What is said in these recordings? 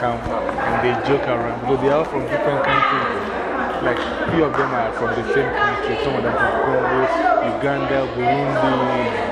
come and they joke around. because they are from different countries. Like, few of them are from the same country. Some of them from Congo, Uganda, Burundi,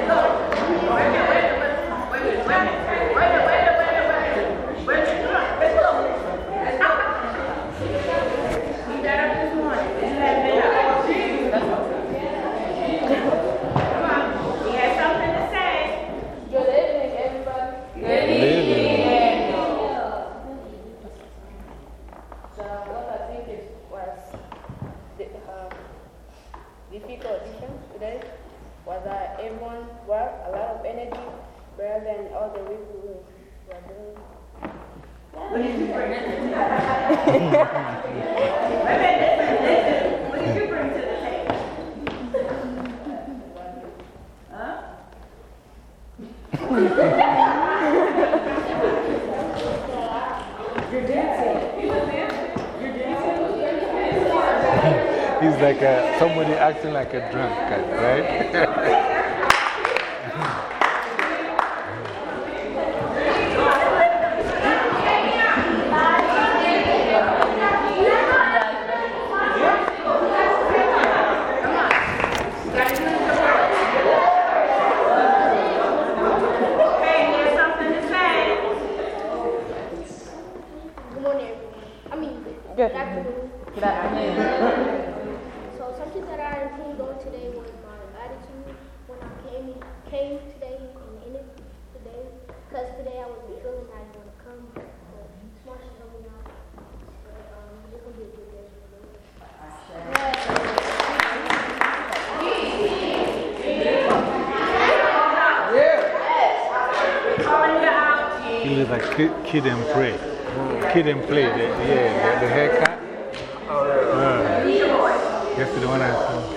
like kid, Kid 'n Play. Kid 'n Play, the, yeah, the, the haircut. Oh, yeah. Uh, the one I saw.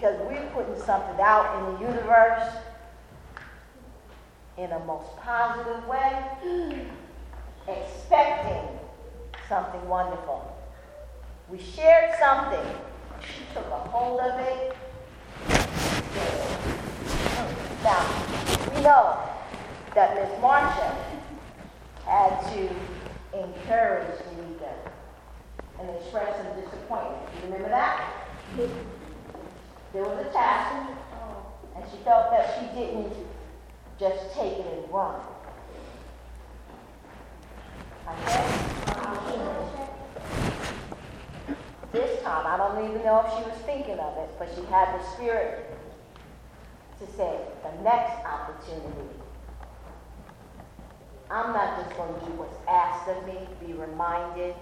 Because we're putting something out in the universe in a most positive way, expecting something wonderful. We shared something. She took a hold of it. Now, we know that Miss Marcia had to encourage Danica and express some disappointment. You remember that? There was a task, and she felt that she didn't just take it and run. Okay? Uh, this time, I don't even know if she was thinking of it, but she had the spirit to say, the next opportunity. I'm not just going to do what's asked of me, be reminded,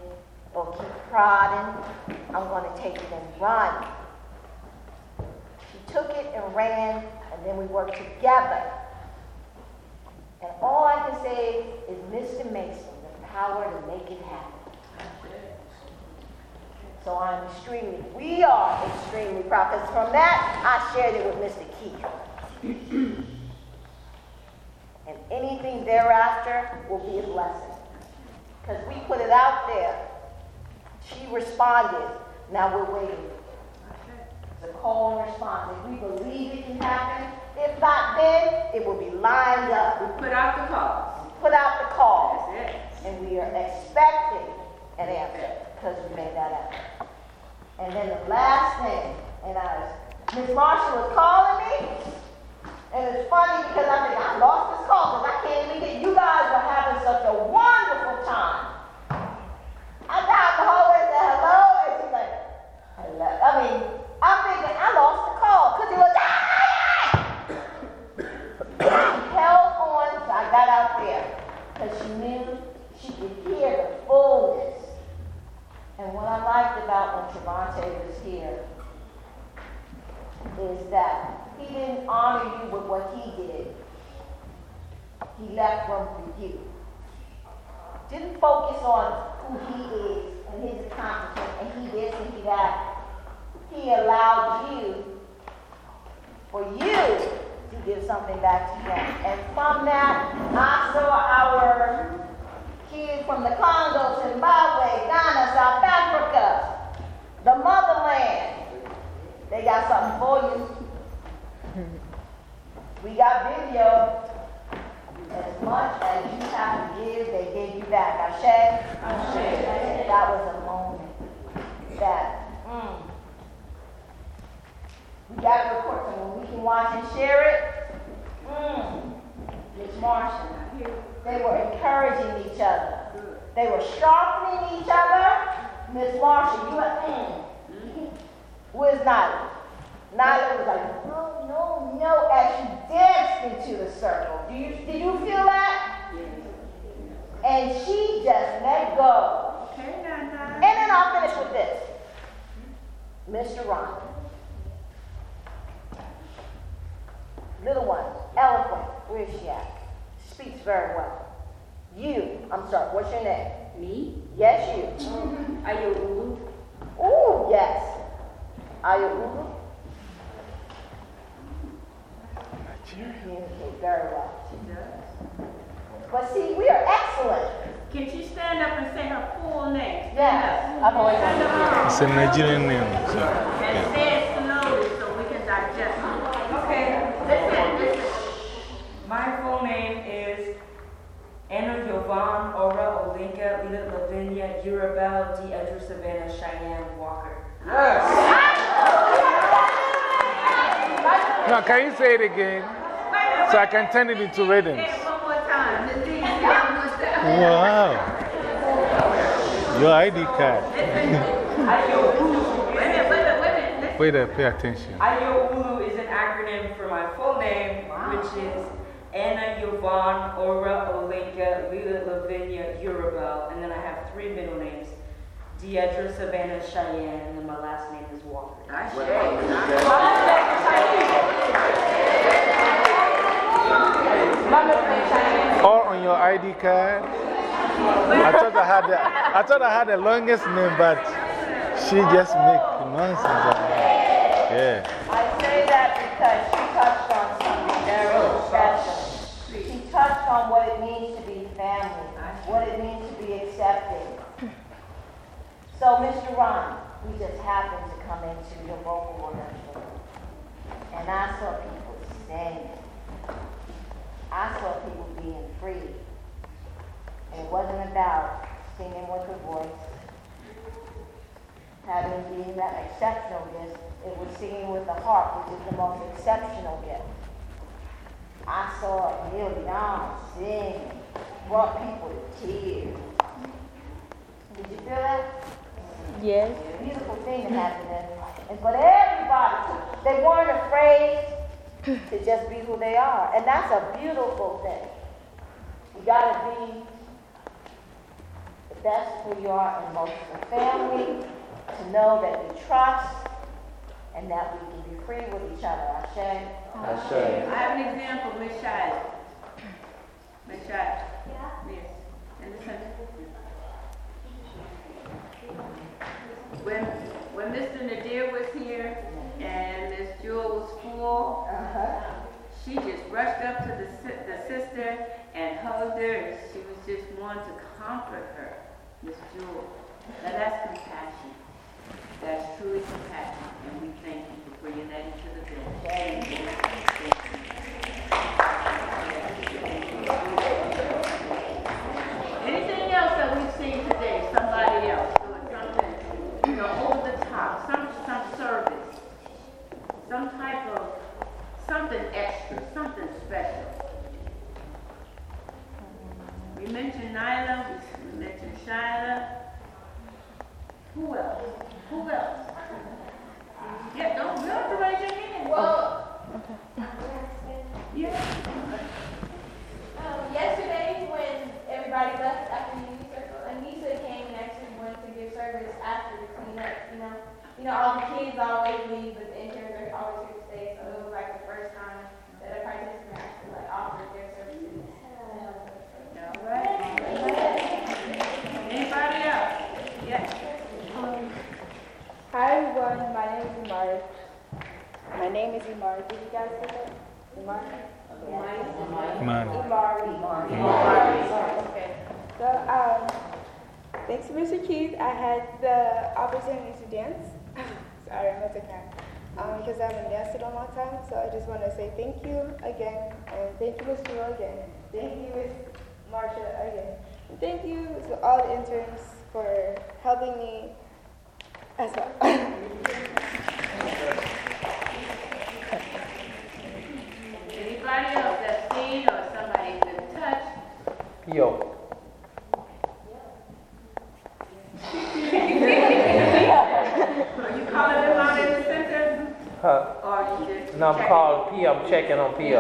or keep prodding. I'm going to take it and run. Took it and ran, and then we worked together. And all I can say is Mr. Mason, the power to make it happen. So I'm extremely, we are extremely proud, because from that, I shared it with Mr. Keith. and anything thereafter will be a blessing. Because we put it out there. She responded. Now we're waiting. The call and response. If we believe it can happen, if not then, it will be lined up. We put out the calls. Put out the call. That's it. And we are expecting an answer because we made that happen. And then the last thing, and I was, Miss Marshall was calling me, and it's funny because I think I lost this call because I can't even get, you guys were having such a wonderful time. I got the hallway and said hello, and she's like, hello. I mean, I'm thinking I lost the call because it was, held on till I got out there because she knew she could hear the fullness. And what I liked about when Trevante was here is that he didn't honor you with what he did. He left room for you. Didn't focus on who he is and his accomplishments and he this and he that. He allowed you, for you, to give something back to him. And from that, I saw our kids from the Congo, Zimbabwe, Ghana, South Africa, the motherland. They got something for you. We got video. As much as you have to give, they gave you back. Ashe? Ashe. That was a moment that, mm. We got to report to. We can watch and share it. Mm. Miss. They were encouraging each other. They were sharpening each other. Miss Marshall, you were, mm. Where's Nyla? Nyla was like, no, no, no, as she danced into the circle. Do you, did you feel that? And she just let go. Okay. And then I'll finish with this. Mr. Ron. Little one, eloquent. Where is she at? Speaks very well. You, I'm sorry, what's your name? Me? Yes, you. Mm-hmm. Are you Ulu? Ooh, yes. Are you Ulu? Communicate very well. She does. But see, we are excellent. Can she stand up and say her full name? Yes. I've always Stand wanted up. It's a Nigerian name. So, And yeah. say it slowly so we can digest it. Okay, Listen, listen. my full name is Anna Yovan Ora Olinka Lila Lavinia Urabel Deidre Savannah Cheyenne Walker. Yes! Now, can you say it again? So I can turn it into rhythms. Say it one more time. Let's see. One more time. Wow. Your ID card. Wait a minute, wait a minute, wait a minute. Listen. Wait there, pay attention. Ayo Ulu is an acronym for my full name, which is Anna Yovan Ora Olenka Lila Lavinia Urabel. And then I have three middle names Deidre Savannah Cheyenne, and then my last name is Walker. I say. All on your ID card? I thought I had the, I thought I had the longest name, but she just make nonsense. Yeah. I say that because she touched on something very special. She on what it means to be family, what it means to be accepted. So, Mr. Ron, we just happened to come into your vocal rehearsal, and I saw people singing. I saw people being free. And it wasn't about singing with the voice, having being that exceptional gift. It was singing with the heart, which is the most exceptional gift. I saw a kneel down, sing, brought people to tears. Did you feel that? Yes. It's a beautiful thing that happened there. And but everybody, they weren't afraid to just be who they are. And that's a beautiful thing. You gotta be the best who you are in most of the family, to know that we trust and that we can be free with each other. Ashe? That's I have an example, Miss Shiley. Miss Shiley. Yeah. Yes. And listen. When, when Mr. Nadir was here and Miss Jewel was full, Uh-huh. she just rushed up to the, si- the sister and hugged her and she was just wanting to comfort her, Miss Jewel. Now that's compassion. That's truly compassion and we thank you for bringing that into the village. Anything else that we've seen today, somebody else doing something, you know, over the top, some, some service, some type of, something extra, something special. We mentioned Nyla, we mentioned Shyla. Who else? Who else? Yeah, don't, you have to raise your hand. Well, Yeah. um, yesterday when everybody left after the youth circle, Anissa came and actually wanted to give service after the cleanup, you know. You know, all the kids always leave, but the interns are always here to stay, so it was like the first time that a participant actually like offered their services. All right. Anybody else? Yes. Hi everyone, my name is Imari. My name is Imari. Did you guys get that? Imari? Man. Imari. Imari. Okay. So, um, thanks to Mr. Keith, I had the opportunity to dance. Sorry, I'm at the camp. Um, because I haven't danced in a long time, so I just want to say thank you again, and thank you, Ms. Jewel, again. Thank you, Ms. Marsha, again. And thank you to all the interns for helping me as well. Anybody else that's seen or somebody's been touched? Yo. Huh? No, I'm calling P. I'm checking on P.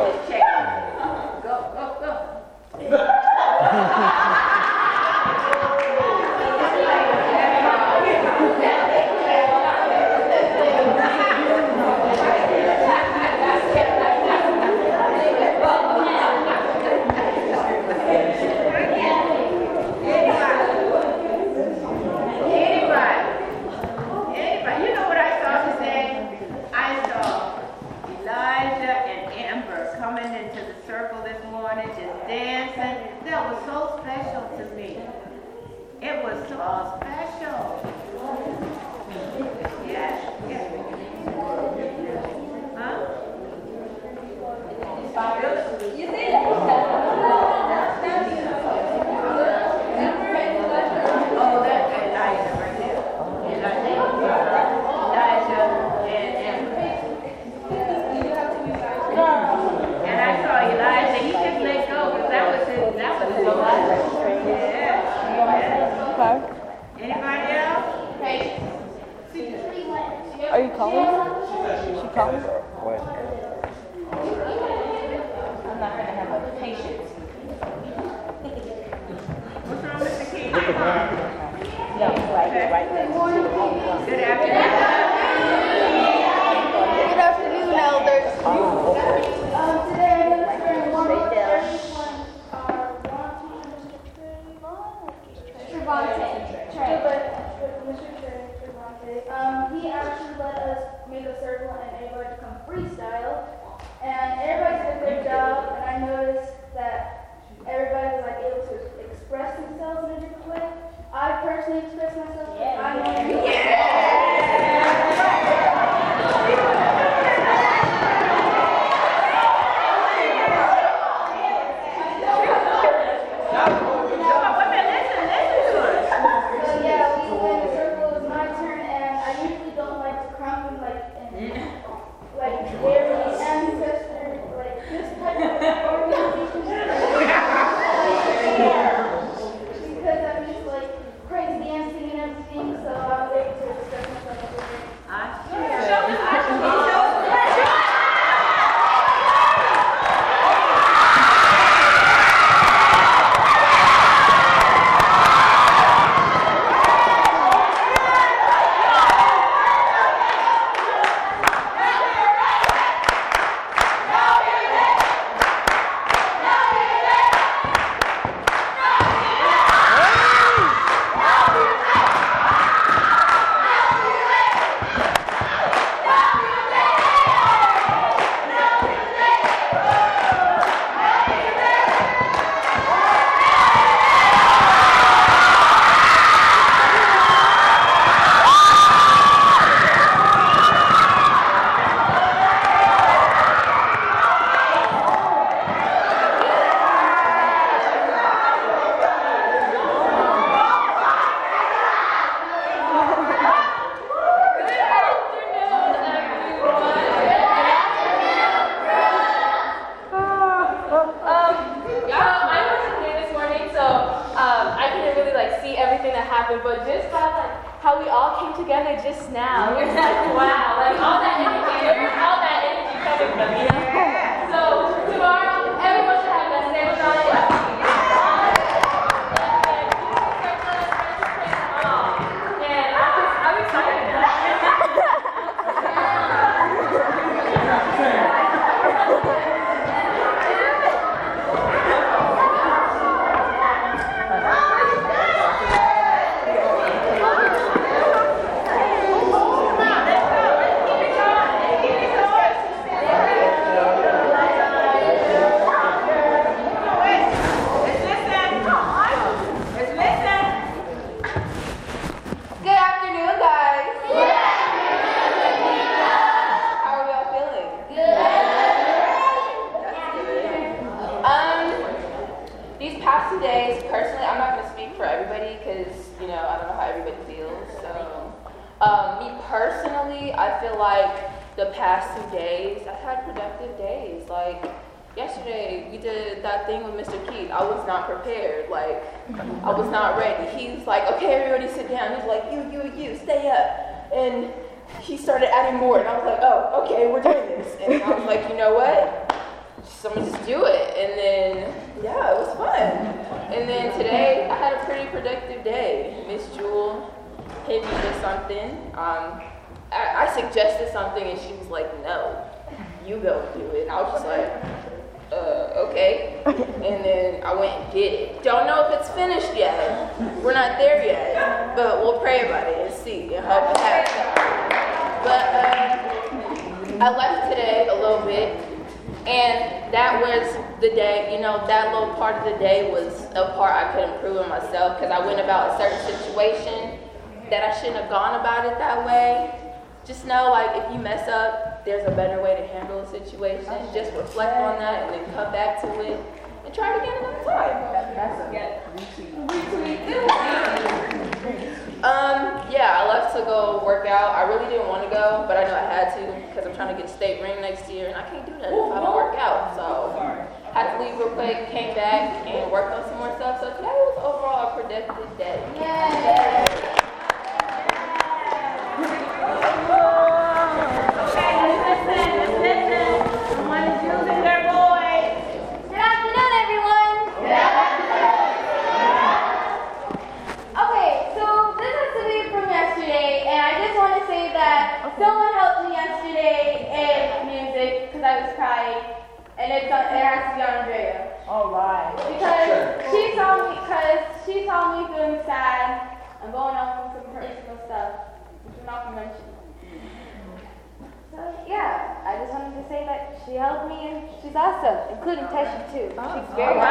how we all came together just now. You're like, wow, like all that energy, all that energy coming from here. Okay, we're doing this. And I was like, you know what? Someone just do it. And then, yeah, it was fun. And then today, I had a pretty productive day. Miss Jewel hit me with something. Um, I, I suggested something, and she was like, no, you go do it. And I was just like, uh, okay. And then I went and did it. Don't know if it's finished yet. We're not there yet. But we'll pray about it and see and hope it happens. But uh, I left today a little bit, and that was the day, you know, that little part of the day was a part I could improve in myself because I went about a certain situation that I shouldn't have gone about it that way. Just know, like, if you mess up, there's a better way to handle a situation. Just reflect on that and then come back to it and try it again another time. Um, yeah, I left to go work out. I really didn't want to go, but I knew I had to because I'm trying to get state ring next year, and I can't do that if I don't work out. So, had to leave real quick, came back, and worked on some more stuff. So today was overall a productive day. Yay! Good afternoon, everyone. Okay, so this has to be from yesterday, and I just want to say that someone helped me yesterday in music because I was crying, and it's on, it has to be Andrea All right. because she saw me because she saw me feeling sad and going on some personal stuff, which we're not gonna mention. So yeah, I just wanted to say that she helped me and she's awesome, including Tesha too. She's very We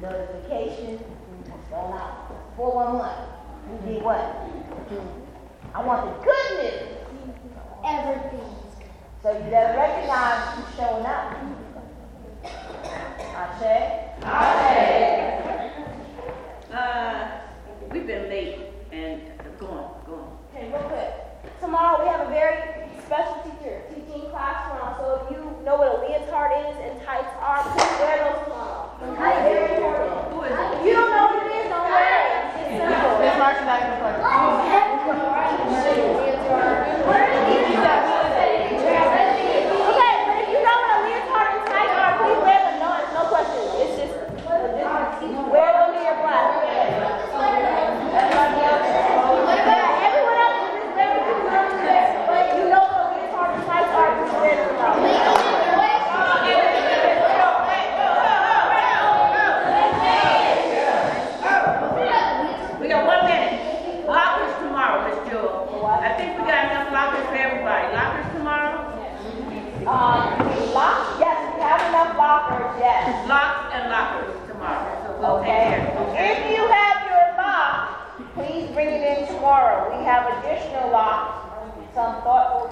notification, what's going on. 411, you did what? I want the good news. Everything. So you better recognize who's showing up. Ashe? Uh, we've been late and, go on, go on. Okay, real quick. Tomorrow we have a very special teacher teaching class tomorrow. So if you know what a leotard is and tights are, please wear those you don't know what it is, it. It's simple. Marshall, not even funny. Okay, but if you know what a leotard and tights are, please wear them. No, no question. It's just wear them to your class. Everybody else? Everyone else is just very confused. But if you know what a leotard and tights are, please wear them tomorrow. We got one minute. Lockers tomorrow, Miss Jewel. I think we got enough lockers for everybody. Lockers tomorrow? Um, lock, yes, we have enough lockers, yes. Locks and lockers tomorrow, so we'll take Okay? care of it. If you have your lock, please bring it in tomorrow. We have additional locks. Some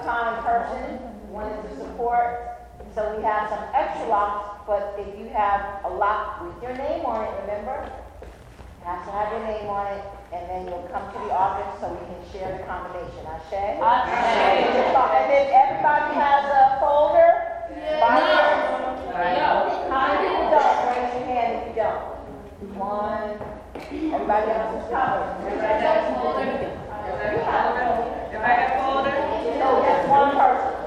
kind person wanted to support, so we have some extra locks. But if you have a lock with your name on it, remember? You have to have your name on it, and then you'll come to the office so we can share the combination. Ashe? And then everybody has a folder? Yeah. No. How many people don't? Raise your hand if you don't. One. Everybody else is covered. Everybody a folder? Everybody got a folder? No, oh, just one person.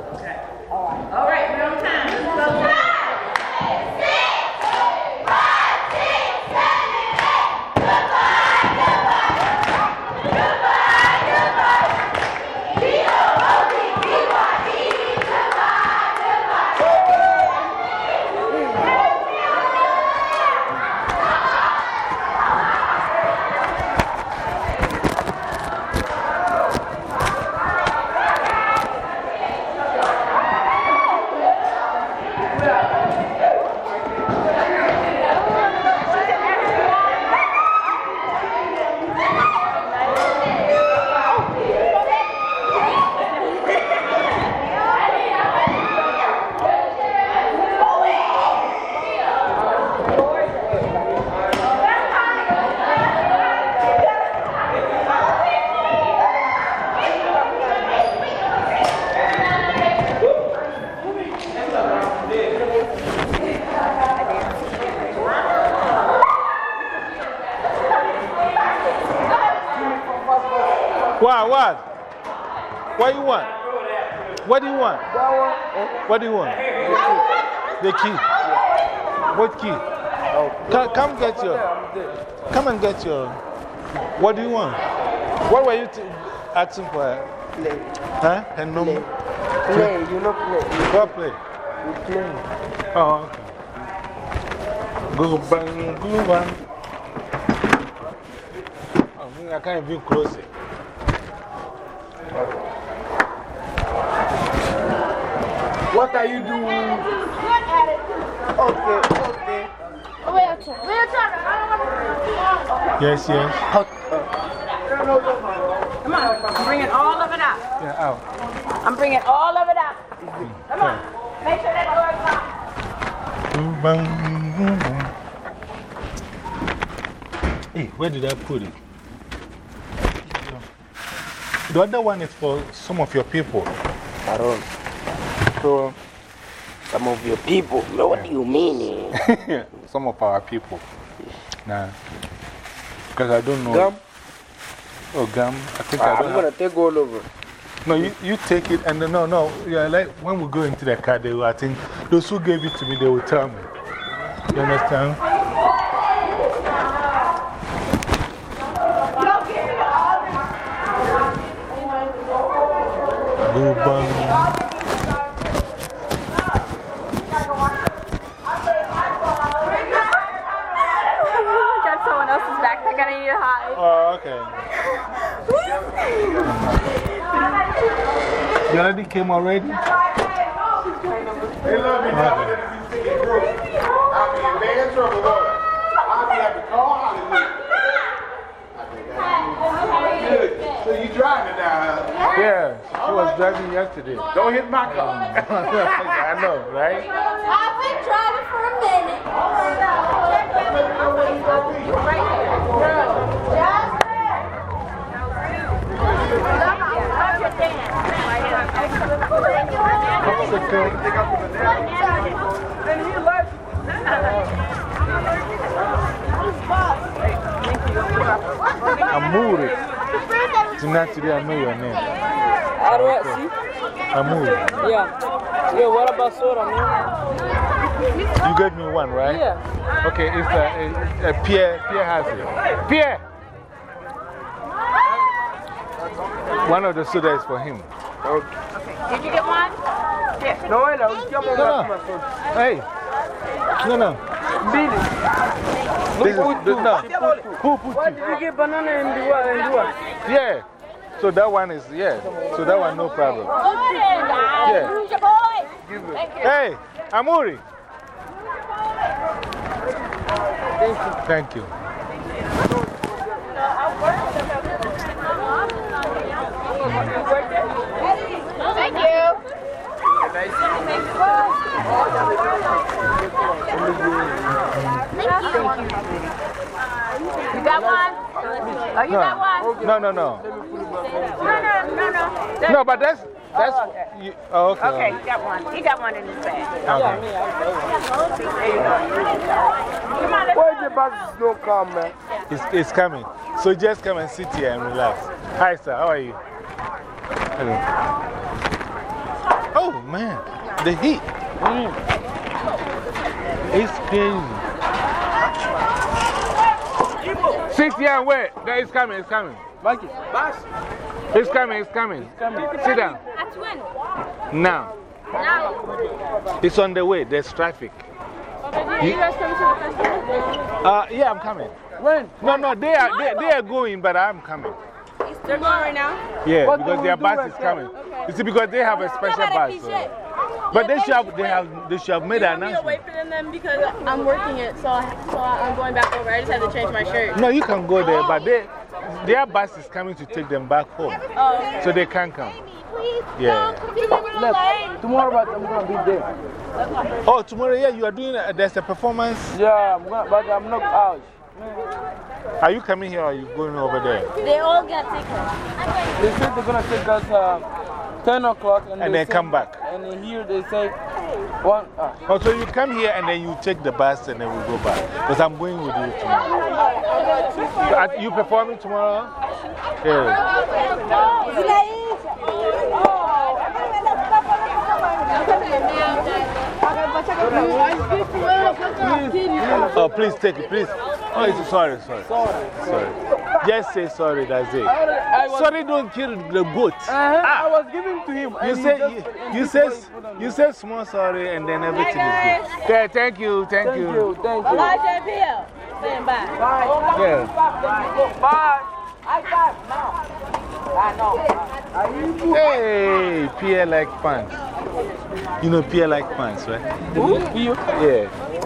What do you want? The key. What key? Come, come get your. Come and get your. What do you want? What were you asking for? Play. Huh? And no more? Play, you know play. What play? You play. Oh, okay. Go bang, go bang. Oh, I can't even close it. What are you doing? Okay, okay. Oh, yes, yes. Come on, I'm bringing all of it out. Yeah, out. I'm bringing all of it out. Come on, make sure that door is locked. Hey, where did I put it? The other one is for some of your people. I don't. So, Some of your people. What do you mean? some of our people. Nah. Because I don't know. Gum? Oh, gum. I think I ah, I'm going to take all over. No, you, you take it and then, no, no. Yeah, like when we go into the car, they will, I think those who gave it to me, they will tell me. You understand? Go bang. Got someone else's backpack. I need to hide. Oh, okay. You already came already? They love me now, but if you stick it broke, I'll be in bad trouble, boy. I'll be at the car Hollywood. So you driving now, huh? Yeah, she was driving yesterday. Don't hit my car. I know, right? I've been driving for a minute. Amuri. Tonight, today, I know your name. How do I see? Amuri. Yeah. Yeah, what about soda, man? You gave me one, right? Yeah. Okay, it's a, a, a Pierre, Pierre has it. Pierre! One of the soda is for him. Did you get one? No, wait, no, come on, No, my phone. Hey! No, no. Billy. This is, this, no. Who put Why you? did you get banana in the what? In the what? Yeah. So that one is, yeah. So that one, no problem. Yeah. Who's your boy? Hey, Amuri. Thank you. Thank You got one? Oh, you got one? No, no, no. No, no, no, no. No, but that's, that's, you, oh, okay. Okay, you got one. He got one in his bag. Okay. Come on, let's Why the bus don't come, man? It's, it's coming. So just come and sit here and relax. Hi, sir. How are you? Hello. Oh, man. The heat. It's crazy. Sit here and wait. There, it's coming. It's coming. Mikey, bus. It's coming. It's coming. Sit down. At when? Now. Now. It's on the way. There's traffic. Are you guys coming to the festival? Uh, yeah, I'm coming. When? No, no, they are, they, they are going, but I'm coming. They're going right now? Yeah, What because their bus is them? coming. You see, because they have a special bus. so- But they should have, they have, they should have made You an want me to wait announcement. for them because I'm working it, so, so I'm going back over. I just had to change my shirt. No, you can go there, but they, their bus is coming to take them back home. Oh, So they can't come. Yeah. Look, tomorrow but I'm going to be there. Oh, tomorrow, yeah, you are doing, a, there's a performance. Yeah, I'm gonna, but I'm not out. Are you coming here or are you going over there? they all got tickets. They said they're going to take us uh, 10 o'clock and, And they then say- come back. And here they say, one, uh, Oh, so you come here and then you take the bus and then we go back. Because I'm going with you tomorrow. Are you performing tomorrow? Yeah. Oh, please take it, please. Oh, it's sorry, sorry. Sorry. sorry. Just say sorry, that's it. I was, Sorry, don't kill the goat. uh -huh, I was giving to him. You and say, you, you he say, put it on you me. say small sorry and then everything is good. Yeah, thank you, thank, Thank you, thank you. JPL. Saying bye. Yeah. Bye. I got now. I know. Hey, Pierre like pants. You know, Pierre likes pants, right? Who? You?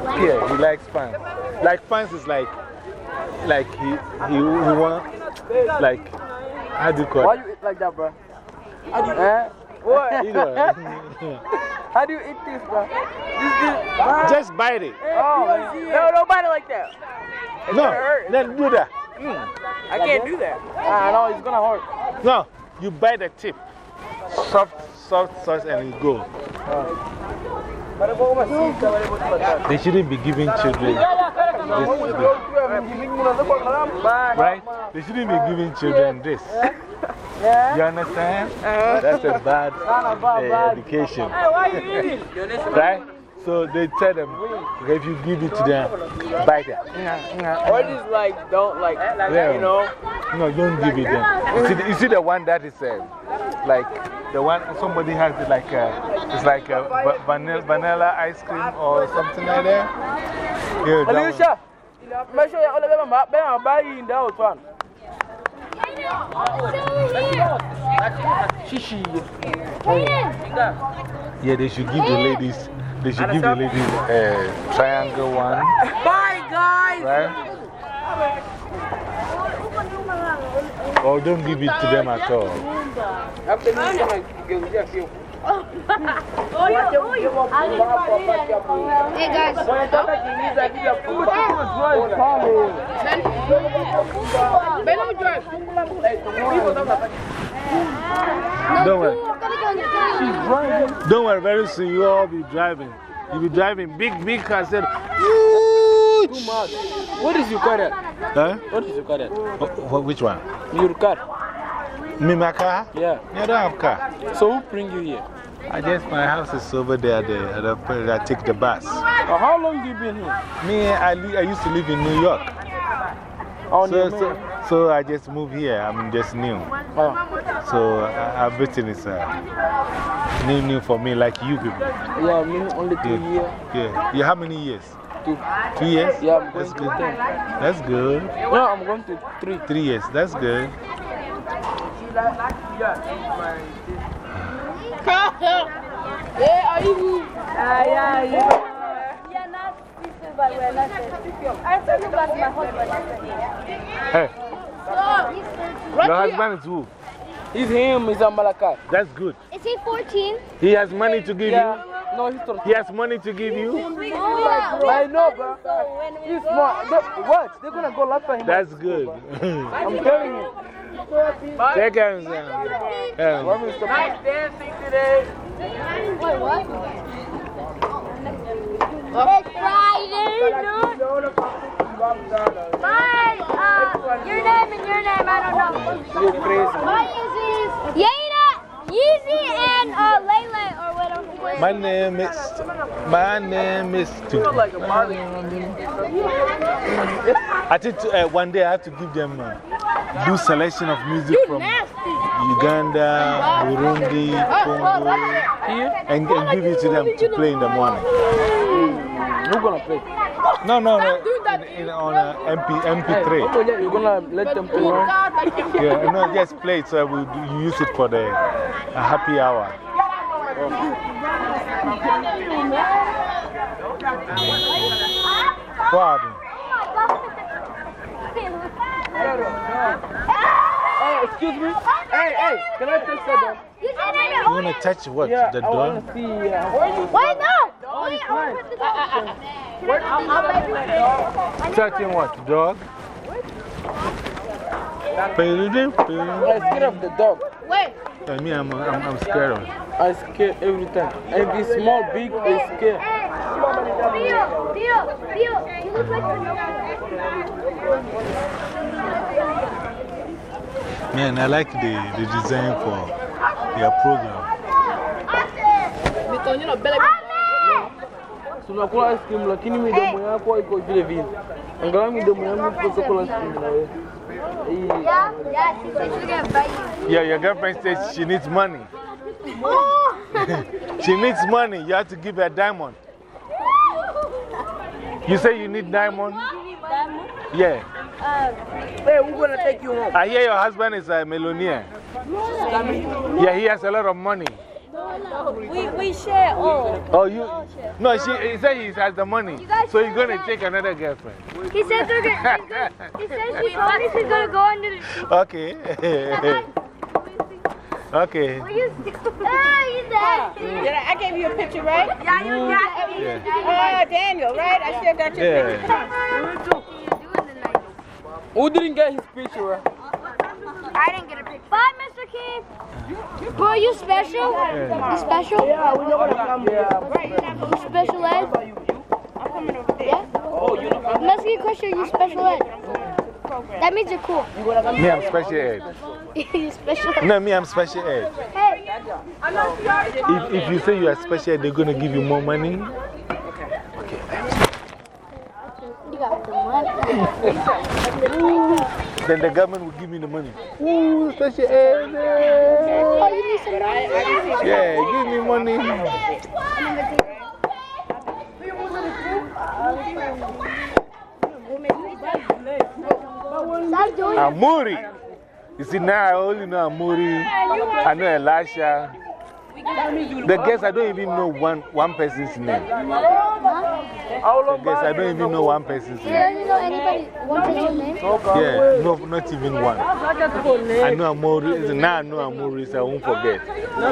Yeah, he likes pants. Like, pants is like, like he, he, he want, like, how do you call Why it? you eat like that, bro? How do you eh? What? You know, How do you eat this, bro? This, this. just bite it. Oh, no, don't bite it like that. It's No, gonna hurt. then do that. I can't do that. I know, it's gonna hurt. No, you bite the tip. Soft, soft sauce and you go. They shouldn't be giving children this. Right? They shouldn't be giving children this. You understand? That's a bad uh, education. right? So they tell them, if you give it to them, bite it. Or just like, don't like, Yeah. you know? No, don't give it them. You see, the- you see the one that is uh, like the one somebody has it like a, it's like a va- vanilla, vanilla ice cream or something like that. Yeah, that one. Alicia, make sure you all of them are buying in the house, one. Shishi. Yeah, they should give the ladies, they should give the ladies a uh, triangle one, Bye, guys. right? Or don't give it to them at all. After this, I'm going to get you. Hey guys. Don't worry. Don't worry, very soon you all be driving. You'll be driving big, big cars. Said, Too much. What is your car at? huh? What is your car at? Wh- wh- which one? Your car. Me, my car? Yeah. I don't have car. So who bring you here? I guess my house is over there. The, the, I take the bus. Uh, how long you been here? Me, I, I used to live in New York. Oh, So, so, so I just moved here. I'm just new. Oh. So uh, everything is uh, new, new for me, like you people. Yeah, me only two Yeah. years. Yeah. You, how many years? Two. Two years? Yeah, I'm going That's to good. ten. That's good. No, I'm going to three. Three years. That's good. Yeah, are you? Ah, yeah, yeah. We are not sisters, but we are not. I said, look at my husband. Hey, So, your husband is who? He's him, he's a Malakai. That's good. Is he 14? He has money to give Yeah. you? No, he's 13. He has money to give you? Oh, oh, I know, bro. He's smart. They, what? They're gonna go after him. That's good. I'm telling you. Take care of him. Want to stop? dancing today. Wait, what? It's Friday, uh, your name and your name, I don't know. You're crazy. Mine is Yada, Yeezy, and uh, Lele, or whatever. my name is. My name is. I think uh, one day I have to give them uh, do selection of music from Uganda, Burundi, Congo, and, and give it to them to play in the morning. Who's gonna play? No, no, no. In, in, on uh, MP, MP3. Oh, yeah, you're gonna let them play. Yeah, no, just play it so we do- use it for the uh, happy hour. What happened? Hey, excuse me. Hey, hey, can I touch that door? You want to touch what? Yeah, the I door? wanna see. Uh, Why not? Oh, it's Why nice. open the door? Uh, uh, uh, I'll Touching what? Dog? I'm scared of the dog. Wait. I mean, I'm, I'm, I'm scared of it. I scare every time. And if it's small, big, I scare. Theo, Theo, Theo, you look like Man, I like the, the design for their program. Tunakula ice cream lakini midomo yako iko vile vile. Angalau midomo yangu iko kula ice cream na wewe. Yeah, yeah, your girlfriend says she needs money. she needs money. You have to give her a diamond. You say you need diamond? Yeah. Hey, we're gonna take you home. I hear your husband is a millionaire. Yeah, he has a lot of money. We, we share all. Oh, you? No, she, he said he has the money. So he's going to take another girlfriend. He said they're gonna, he said she told me gonna go under the Okay. okay. Ah, you said. Did I, I gave you a picture, right? Yeah, you got me. Uh, Daniel, right? I still got your Yeah. picture. Who didn't get his picture? I didn't get a picture. Bye, Mr. Keith. Bro, you special? You special? Yeah, we know what I'm yeah. You special ed? Yeah? Oh, you know. Let me ask get a question. You special ed? That means you're cool. Me, I'm special ed. you special ed. No, me, I'm special ed. Hey. If, if you say you are special ed, they're going to give you more money. You got the money. Then the government will give me the money. Ooh, special ed. Oh, you need some money? Yeah, give me money. Stop doing it. Amuri. You see, now I only know Amuri. I know Elisha. The guess I don't even know one, one person's name. The guess I don't even know one person's You name. don't know anybody, one person's name? Yeah, no, not even one. I know Amuri. Now I know Amuri, so I won't forget.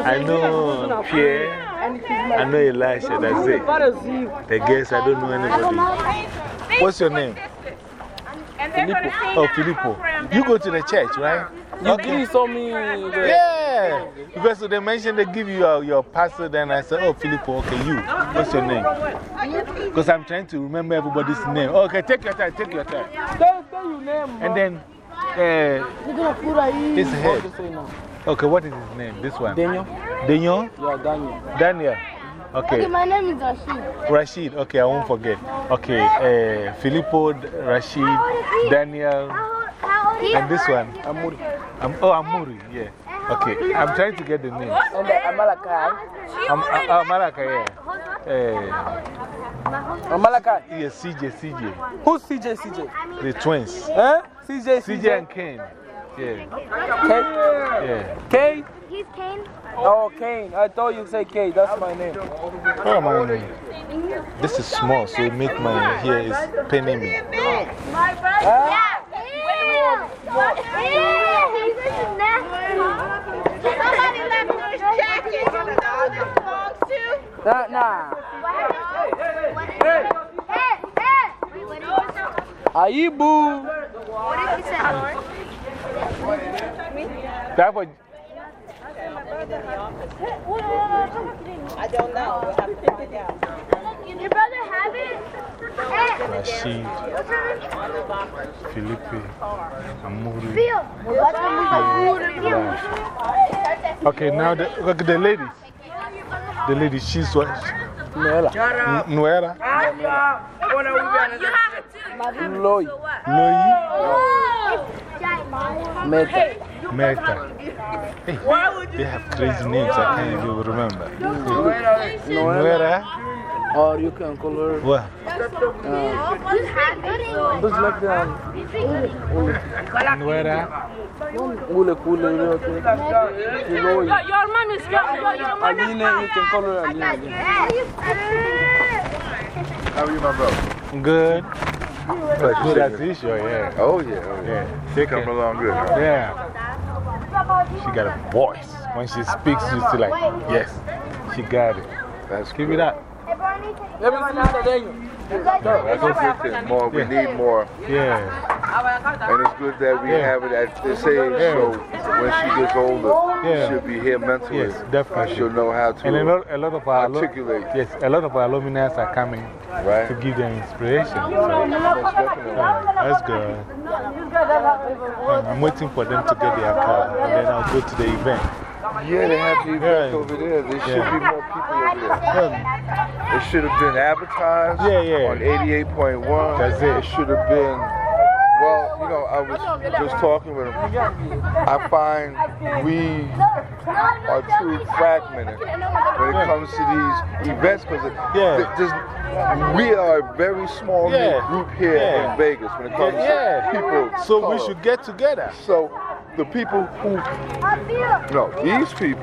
I know Pierre. I know Elisha. That's it. The guess I don't know anybody. What's your name? Filippo. Oh, Filippo. You go to the church, right? You give saw me. The, Yeah, because they mentioned they give you your, your pastor, then I said, Oh, Filippo, okay, you. What's your name? Because I'm trying to remember everybody's name. Okay, take your time, take your time. Tell, tell your name. And then, uh, his head. Okay, what is his name? This one? Daniel? Daniel? Yeah, Daniel. Daniel. Okay. my name is Rashid. Rashid, okay, I won't forget. Okay, uh, Filippo, Rashid, Daniel, and this one. Amuri. Um, oh, Amuri, yeah. Okay, I'm trying to get the names. And the Amalakai. Uh, uh, yeah. Uh, Amalakai. yes, CJ, CJ. Who's CJ? CJ? The twins. Huh? CJ? CJ and Kane. Yeah. K? Yeah. K? He's Kane. Oh, Kane. I thought you say K. That's my name. What am I doing? This is small, so it makes my hair is paining me. Huh? Somebody left his jacket. You know what it belongs to? Nah, nah. Aibu. What did he say, Lord? That for I don't know. We'll have to find out. Your brother have it? Rashid, Felipe, Amuri. Yeah. Okay, now the, look at the lady. The lady, she's what? Noela. N- Nuera? Loy. Loi? Meta. Meta. Hey, they have crazy names, I can't even remember. Nuera? Or you can call her. What? Who's like that? Nuera? Ule Kule. Loy. Your mom is your, your, your mom is Aline, you can call her Aline. How are you, my brother? Good. But good as usual, yeah. Oh, yeah. Oh, yeah. Yeah. Take Coming along good, huh? Yeah. She got a voice. When she speaks, you see, like, yes, she got it. That's Give me that. Let me see that Daniel. That's a good thing. More, we need more. Yeah. And it's good that we have it at this age, so when she gets older,、yeah. She'll be here mentally. Yes, definitely. She'll know how to And a lot, a lot of our alum- articulate. yes, a lot of our alumni are coming Right. to give them inspiration. So, Most definitely. yeah, that's good. And I'm waiting for them to get their car, and then I'll go to the event. Yeah, they have the event Yeah. over there. There should be more people over there. It should have been advertised Yeah, yeah. on 88.1. That's it. It should have been, well, you know, I was just talking with him. I find we are too fragmented when it comes to these events because Yeah. we are a very small Yeah. group here Yeah. in Vegas when it comes to people. so we should get together. So the people who, no, these people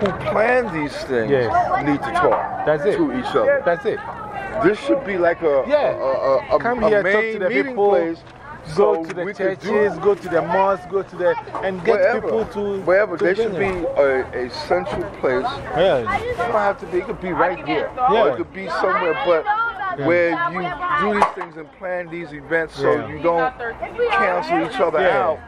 who plan these things Yes. need to talk That's it. to each other. That's it. This should be like a, Yeah. a, a, a, Come a here, talk main to the meeting people, place. Go so to the we could do- churches, go to the mosques, go to the. and get wherever, people to. wherever to there should be a, a central place. Yeah. It don't have to be. It could be right here, Yeah. or it could be somewhere, but Yeah. where you do these things and plan these events so you don't cancel each other out.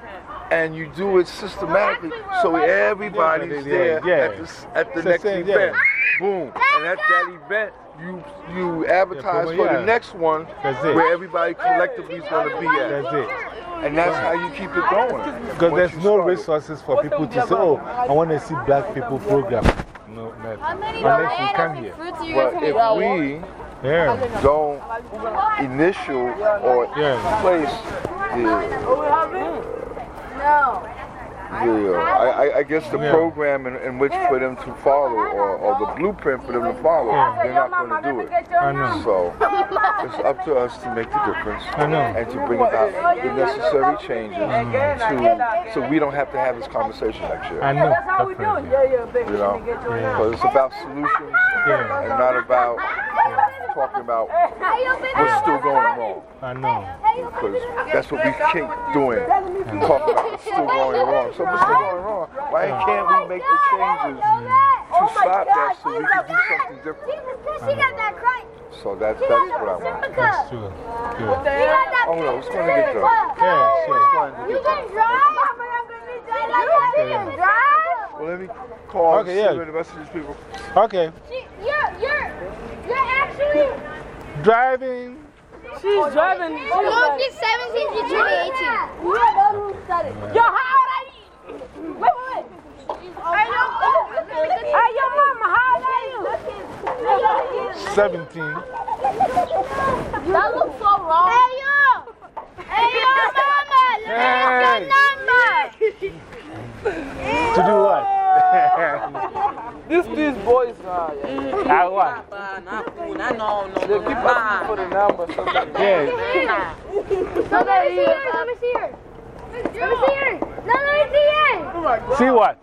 And you do it systematically so everybody's Yeah, there yeah. at the, at the It's next same, yeah. event. Boom. And at that event, you, you advertise promo- for yeah. the next one where everybody collectively is going to be at. That's it. And that's how you keep it going. Because there's you no resources for people to say, oh, I want to see black people program. No, nothing. Unless you come here. But if we Yeah. don't initial or Yeah. place the, the uh, I, I- I guess the Yeah. program in, in which for them to follow or, or the blueprint for them to follow, they're not going to do it. I know. So it's up to us to make the difference I know. and to bring about the necessary changes to, so we don't have to have this conversation next year. I know. Definitely. You know? Because it's about solutions and not about talking about what's still going wrong. I know. Because that's what we keep doing. Talking about what's still going wrong. So what's still going wrong? Why can't we make the changes to stop that so we can do something different? So that's, that's what I want. That's true. Good. Oh no, it's going to get done. Yeah, sure. It's going to get done. Well, let me call Okay, and see yeah. where the rest of these people. Okay. You're, you're, you're actually. Driving. She's oh, driving. Oh, no, she's 17, she's turning 18. Yo, how old are you? Wait, wait, wait. Hey, yo, oh, hey, yo, mama, how old are you? 17. That looks so wrong. Hey, yo! Hey, yo, mama! Look at your number! To do what? This, these boys, uh, I what? they keep asking for the number. So that- Yeah. No, let me see yours, let me see yours. Let me see yours. No, let me see yours. See what?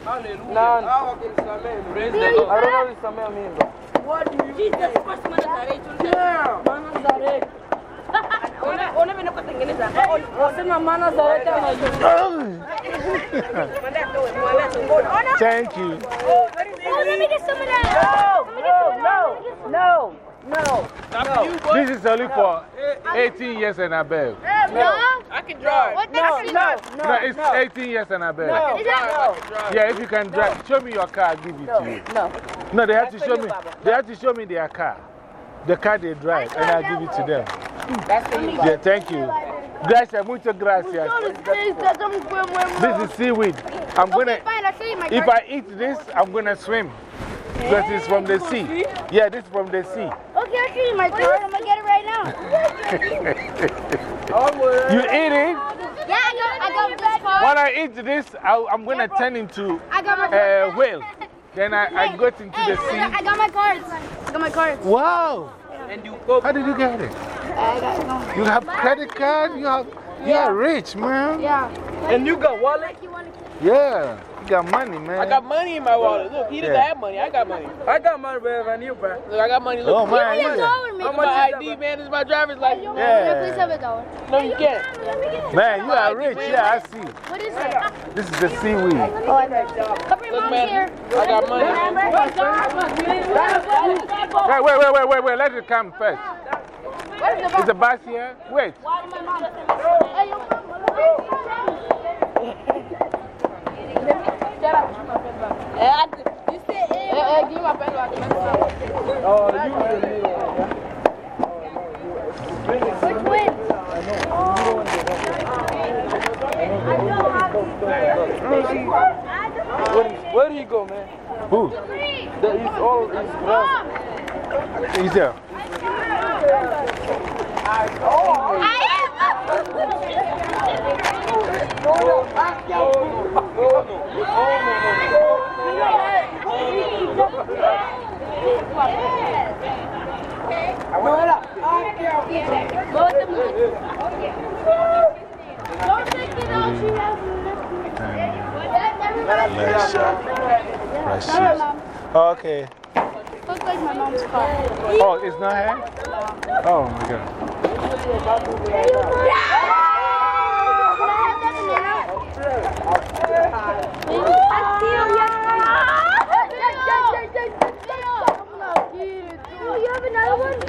Hey, Pia, Samei. Nan. I don't know what Samei means. though. Thank you. Oh, let me get some of that. Let me get some of that. No, no, no. This is only for 18 years and above. No. I can drive. What No, no, no. No, it's 18 years and above. no, no. Yeah, if you can drive, show me your car, I'll give it to you. No. No, they have to show me. They have to show me their car, the car they drive, and I'll give it to them. That's for you. Yeah, thank you. Gracias, muchas gracias. This is seaweed. I'm gonna. Okay, fine, I'll show you my If. I eat this, I'm gonna swim. Because it's from the sea. Yeah, this is from the sea. Okay, I'll show you my card. I'm gonna get it right now. You eat it. Yeah, I got, I got this card. When I eat this, I, I'm gonna turn into I got my a whale. Then I, I go into Hey, the sea. I sea. got my cards. I got my cards. Wow. And you go. How did you get it? I got You have credit card? You have, you are rich, man. Yeah. And you got wallet? Yeah. You got money, man. I got money in my wallet. Look, he doesn't Yeah. have money. I got money. I got money better than you, bro. Look, I got money. Look. Oh, man. You Yeah. over me. I'm my ID, man. This is my driver's license. Please Yeah. have a dollar. No, you can't. Man, you are rich. Yeah, I see. What is it? This is the seaweed. Oh, I know. Cover your Look, man. here. I got money. Wait, wait, wait, wait, wait, wait. Let it come first. Where's the Is the bus here? Wait. Hey, your Oh, you will need Which wins? Where, where do you go, man? Who? All it's grass. He's there. Don't take it out, she has Precious. Okay. Looks like my mom's car. Oh, it's not her? Oh my god. You have another one?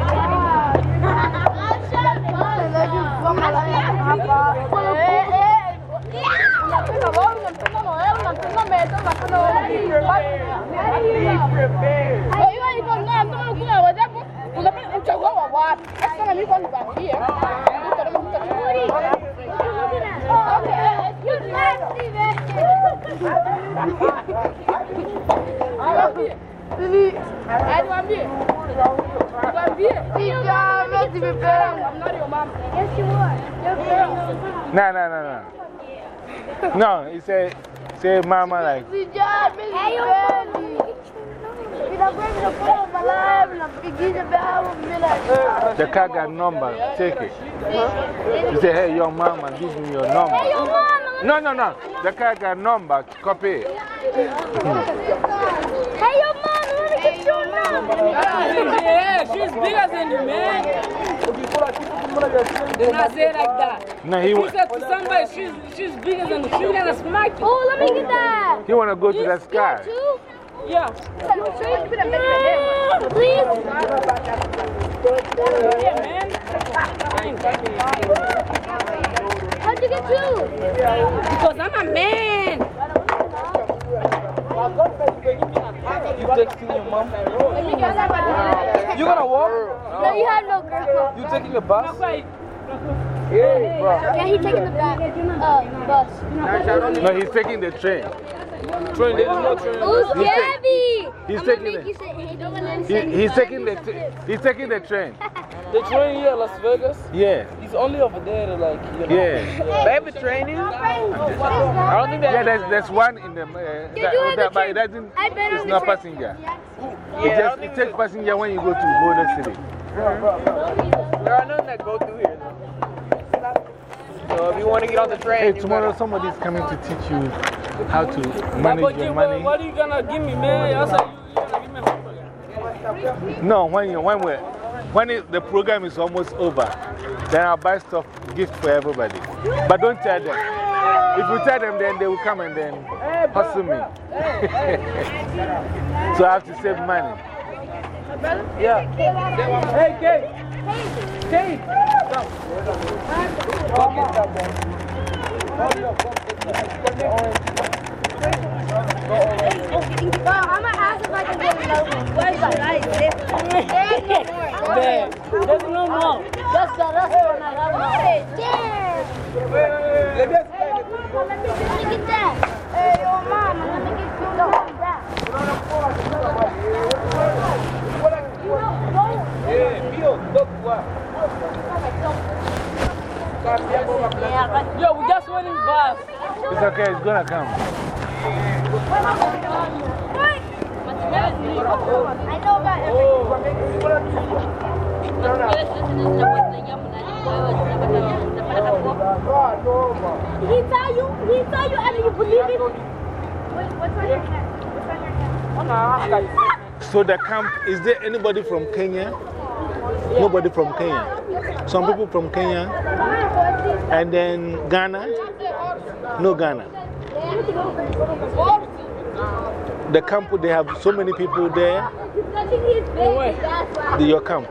You No, no, no, no. No, he said, say mama like. Hey, you The car got number, take it. He said, hey, your mama, give me your number. Hey, your mama. No, no, no. The car got number, copy it. Hey, your mom, let me get your number. Yeah, she's bigger than you, man. Did not say it like that. No, he, If wa you said to somebody she's, she's bigger than you, she's gonna smack you. Oh, let me get that. he want to go to the sky. Two? Yeah. Please? Yeah, man. How'd you get two? Because I'm a man. You texting your mom? You gonna walk? No, you have no girl. You taking a bus? Yeah, he's taking the back, uh, bus. No, he's taking the train. Train, there is no train. Who's He's ta- Gabby? He's I'm taking gonna it. you say, hey, don't and then He, he's, taking the he's taking the train. The train here, Las Vegas, Yeah. it's only over there, like, you know. Yeah. Baby training? I don't think Yeah, there's, there's one in the. Uh, that, do have that, a but it doesn't. I've It's not passenger. It Yeah, I just it takes passenger when you go to Boulder City. There are none that go through here, though. So if you want to get on the train, Hey, tomorrow gotta- somebody's coming to teach you how to But manage you, your what, money. what are you gonna give me, man? I said, you, you gonna give me a hamburger. No, when, you, when, we when it, the program is almost over, then I'll buy stuff, gift for everybody. But don't tell them. If you tell them, then they will come and then hustle me. so I have to save money. Yeah. Hey, Kate. Kate. Come. Go get that one. Hurry up, go get that. Get the orange. I'm gonna ask if I can get another. Where's the light? There's no more. There. There's no more. That's the last one I have. Damn. Let me explain it. Let me get that. Hey, yo, mama, let me get you that. Yeah, Pio, look what. Yo, we just waiting bus. It's okay, it's gonna come. I know about everything. He tell you, he tell you, and you believe it. Wait, what's on your head? What's on your head? So the camp, is there anybody from Kenya? Nobody from Kenya. Some people from Kenya. And then Ghana? No Ghana. The camp, they have so many people there. The, your camp.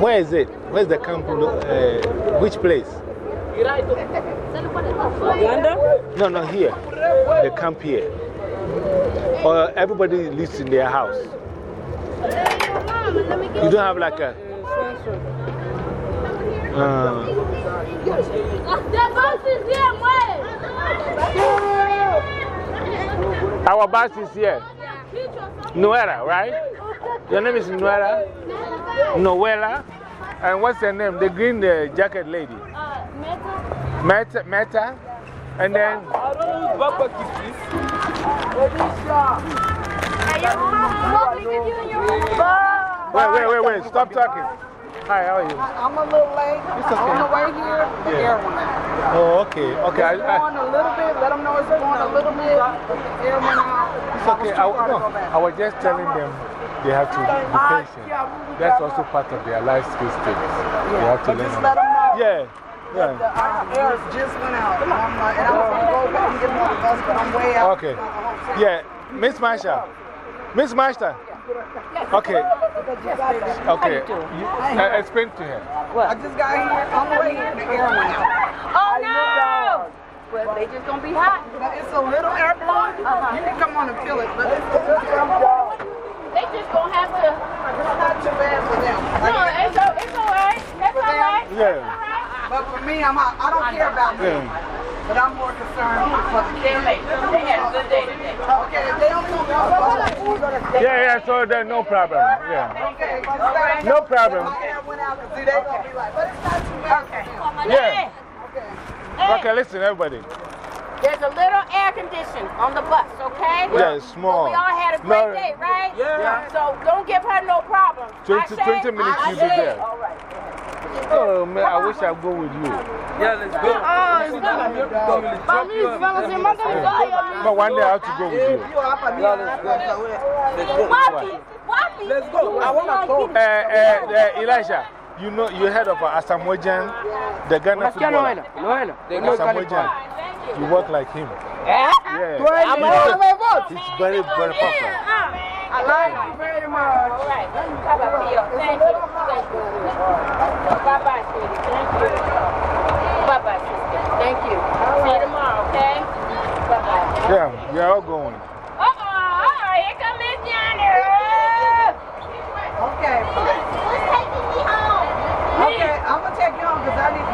Where is it? Where's the camp? Uh, which place? Uganda? No, no, here. The camp here. Or everybody lives in their house. You don't have like a. Uh, That bus is there, wait. Our boss is here. Noela, right? Your name is Noela? Noela? And what's her name? The green uh, jacket lady? Uh, Meta. Meta? Meta? And then. I don't know Baba Kikis. Wait, wait, wait, wait. Stop talking. Hi, how are you? I'm a little late. It's okay. On the way here, the Yeah. air went out. Oh, okay. Okay. I, It's I, going a little bit. Let them know it's going a little bit. The air went out. it's okay. I, no, I was just telling them they have to be patient. That's also part of their life skill stages. They have to But learn. just let them know. Yeah. The Yeah. uh, air just went out. And, I'm like, and I was going to go back and get another bus, but I'm way out. Okay. Yeah. Miss Marsha. Miss Marsha. Okay. Okay. You, uh, explain to her. I just got here. On the way here, the air went out. Oh no! But they just gonna be hot. Now, It's a little air blowing. You can come on and feel it, but it's, They just gonna have to. it's not too bad for them. No, it's, o- it's all right. That's For all them, right. Yeah. But for me, I'm, I don't care about me. Yeah. But I'm more concerned for the They're late. They had a good day today. Okay, if they don't come out, Yeah, yeah, so there's no problem. Yeah. Okay, just No problem. My air went out, 'cause see, they gonna be like, but it's not too bad for them. Yeah. Okay, listen, everybody. There's a little air condition on the bus, okay? Yeah, it's small. We all had a great No. day, right? Yeah. So don't give her no problem. 20, I 20 said- minutes I you'll be said- there. Oh, man, I wish I'd go with you. Yeah, let's go. Oh, it's But one day I have to go with you. Wapi, wapi. Let's go. I want to go. Uh, uh, uh, Elijah, you know, you heard of uh, Asamoah the Ghana footballer. Asamoah You work like him. Yeah? Yeah. I'm all the way vote. He's very, very popular. I like you very much. All right. Bye-bye, Theo. Thank you. Thank you. Bye-bye, sweetie. Thank you. Bye-bye, sister. Thank you. See you tomorrow, okay? Bye-bye. Yeah, we are all going. Uh-oh, uh-oh, here comes Miss Johnny. Okay. Who's taking me home? Okay, I'm going to take you home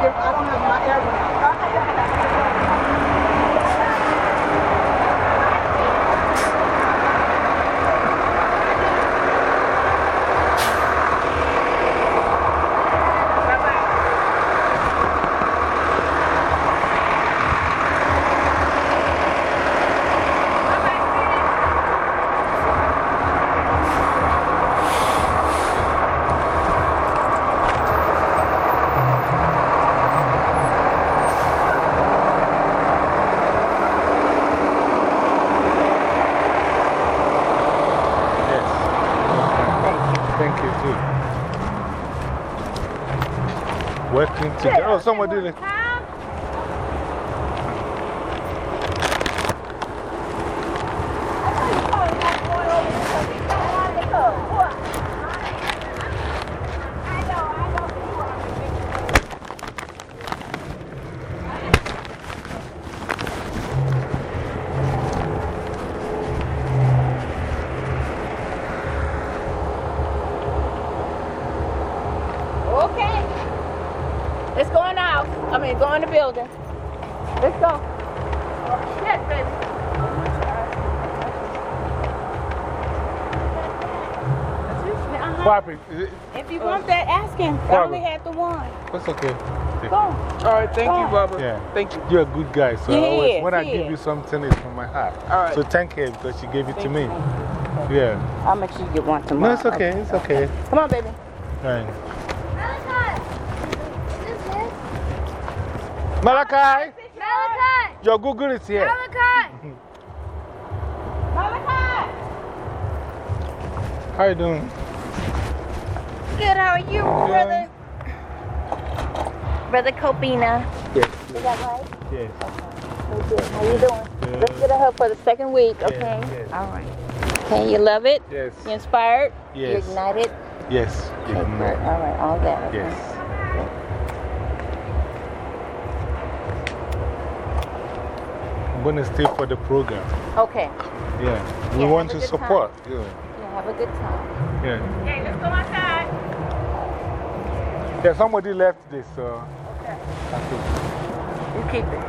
I need to get, I don't have my air went out. Yes. Thank you, too. Oh, somebody did it. One. It's okay. Go. All right, thank you, Baba. Yeah. Thank you. You're a good guy, so I He always, is, when I give you something, it's from my heart. All right. So thank her because she gave it to me. Yeah. I'll make sure you get one tomorrow. No, it's okay. It's okay. Come on, baby. Right. Malachi, Malachi! your Google is here. Malachi! Malachi! How you doing? Good, how are you, brother? Brother Copina. Yes. Is that right? Yes. Okay, how you doing? Let's get a hug for the second week, okay? yes. All right. Okay, you love it? Yes. You inspired? You Yes. ignited? Yes. Okay, good. Ignite. All right, all that. okay? Yes. I'm going to stay for the program. Okay. Yeah. We Yeah, want to a good support. Yeah. Yeah, have a good time. Yeah. Okay, let's go outside. Yeah, somebody left this, so. Okay. You keep it.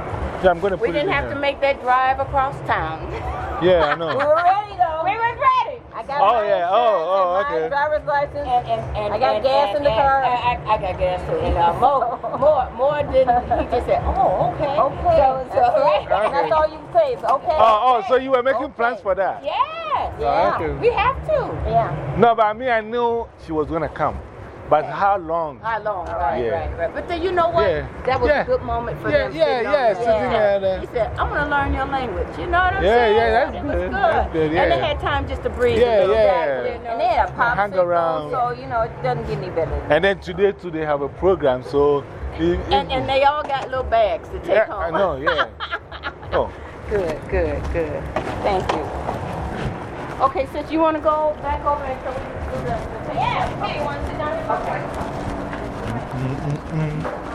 Yeah, I'm going to put We didn't in have there. to make that drive across town. Yeah, I know. We were ready though. We was ready. I got Oh, my yeah. Oh, oh, and my okay. driver's license. And, and, and, I got and- gas and- in the and car. I, I, I got gas too. And uh, more, more, more than he just said, oh, okay. Okay. So, so, that's right? it. And that's all you can say is okay. Oh, oh, so you were making okay. plans for that? Yeah, Oh, yeah. okay. We have to. Yeah. No, but I mean, I knew she was going to come. But how long? How long? Right, Yeah. right, right. But then you know what? Yeah. That was Yeah. a good moment for Yeah, them. yeah, yeah, there. sitting there, there. He said, I'm going to learn your language. You know what I'm Yeah, saying? yeah, that's was good. good. That's good, And they had time just to breathe Yeah, yeah. bit. You know? And they had a Hang around. so you know it doesn't get any better. And then today, too, they have a program. So, it, And, and they all got little bags to take yeah, home. I know, yeah. Oh, Good, good, good. Thank you. Okay, since you want to go back over and show me the, the, the Yeah, okay, you want to sit down? Okay. mm, mm, mm.